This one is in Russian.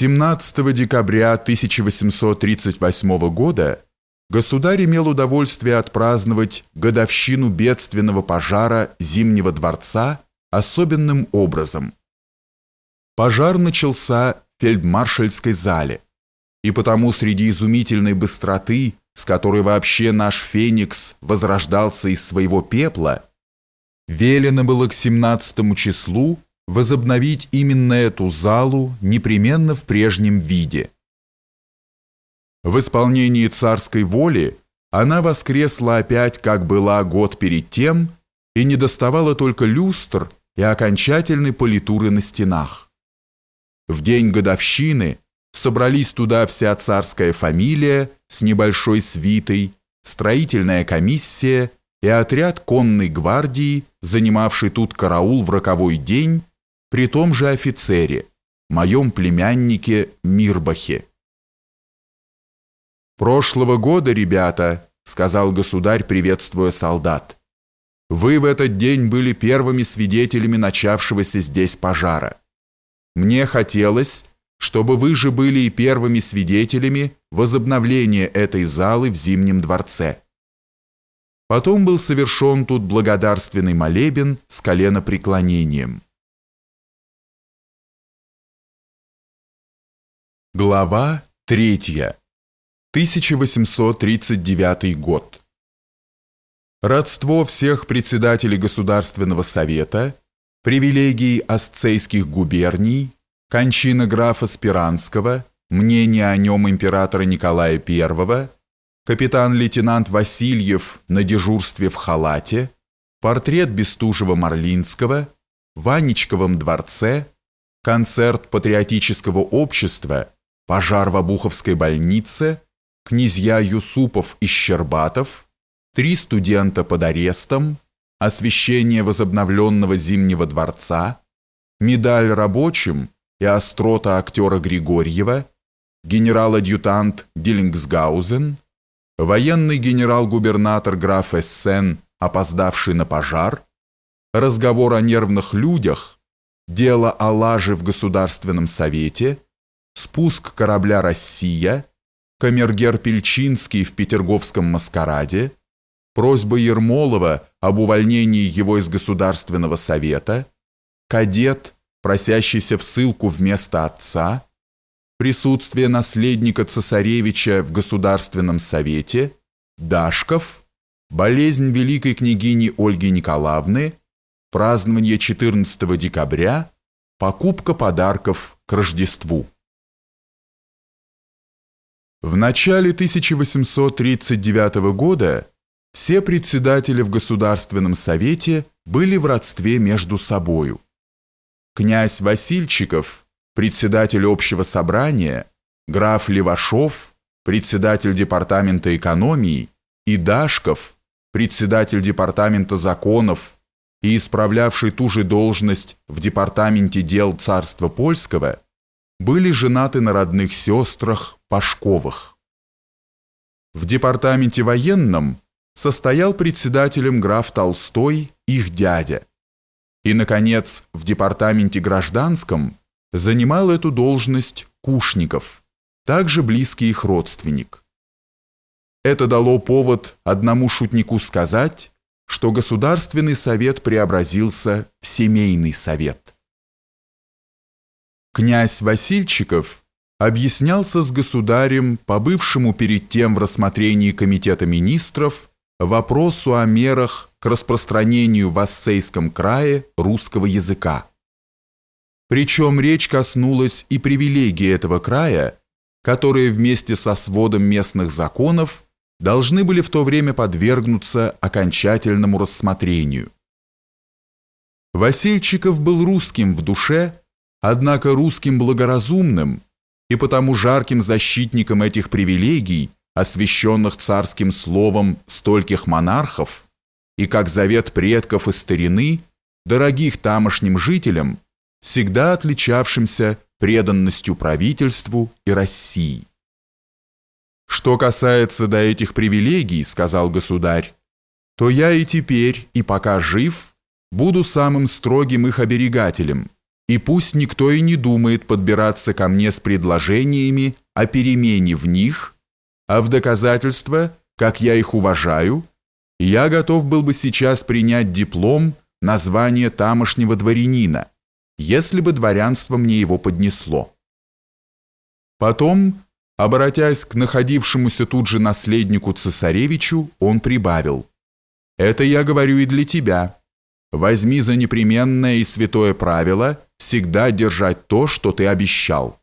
17 декабря 1838 года государь имел удовольствие отпраздновать годовщину бедственного пожара Зимнего дворца особенным образом. Пожар начался в фельдмаршальской зале, и потому среди изумительной быстроты, с которой вообще наш Феникс возрождался из своего пепла, велено было к 17 числу возобновить именно эту залу непременно в прежнем виде. В исполнении царской воли она воскресла опять, как была год перед тем, и не доставала только люстр и окончательной политуры на стенах. В день годовщины собрались туда вся царская фамилия с небольшой свитой, строительная комиссия и отряд конной гвардии, занимавший тут караул в роковой день, при том же офицере, моем племяннике Мирбахе. «Прошлого года, ребята», — сказал государь, приветствуя солдат, «вы в этот день были первыми свидетелями начавшегося здесь пожара. Мне хотелось, чтобы вы же были и первыми свидетелями возобновления этой залы в Зимнем дворце». Потом был совершен тут благодарственный молебен с коленопреклонением. Глава 3. 1839 год. Родство всех председателей Государственного совета, привилегии асцейских губерний, кончина графа Спиранского, мнение о нем императора Николая I, капитан-лейтенант Васильев на дежурстве в халате, портрет Бестужева-Марлинского, Ванечковом дворце, концерт патриотического общества – пожар в Обуховской больнице, князья Юсупов и Щербатов, три студента под арестом, освещение возобновленного Зимнего дворца, медаль рабочим и острота актера Григорьева, генерал-адъютант Диллингсгаузен, военный генерал-губернатор граф Эссен, опоздавший на пожар, разговор о нервных людях, дело о лаже в Государственном совете – спуск корабля «Россия», камергер Пельчинский в Петерговском маскараде, просьба Ермолова об увольнении его из Государственного совета, кадет, просящийся в ссылку вместо отца, присутствие наследника цесаревича в Государственном совете, Дашков, болезнь великой княгини Ольги Николаевны, празднование 14 декабря, покупка подарков к Рождеству. В начале 1839 года все председатели в Государственном Совете были в родстве между собою. Князь Васильчиков, председатель общего собрания, граф Левашов, председатель департамента экономии, и Дашков, председатель департамента законов и исправлявший ту же должность в департаменте дел царства польского – были женаты на родных сестрах Пашковых. В департаменте военном состоял председателем граф Толстой, их дядя. И, наконец, в департаменте гражданском занимал эту должность Кушников, также близкий их родственник. Это дало повод одному шутнику сказать, что Государственный совет преобразился в семейный совет. Князь Васильчиков объяснялся с государем, побывшему перед тем в рассмотрении Комитета министров, вопросу о мерах к распространению в Ассейском крае русского языка. Причем речь коснулась и привилегий этого края, которые вместе со сводом местных законов должны были в то время подвергнуться окончательному рассмотрению. Васильчиков был русским в душе, Однако русским благоразумным и потому жарким защитником этих привилегий, освященных царским словом стольких монархов, и как завет предков и старины, дорогих тамошним жителям, всегда отличавшимся преданностью правительству и России. «Что касается до этих привилегий, — сказал государь, — то я и теперь, и пока жив, буду самым строгим их оберегателем, и пусть никто и не думает подбираться ко мне с предложениями о перемене в них, а в доказательство, как я их уважаю, я готов был бы сейчас принять диплом на звание тамошнего дворянина, если бы дворянство мне его поднесло. Потом, обратясь к находившемуся тут же наследнику цесаревичу, он прибавил, «Это я говорю и для тебя. Возьми за непременное и святое правило всегда держать то, что ты обещал».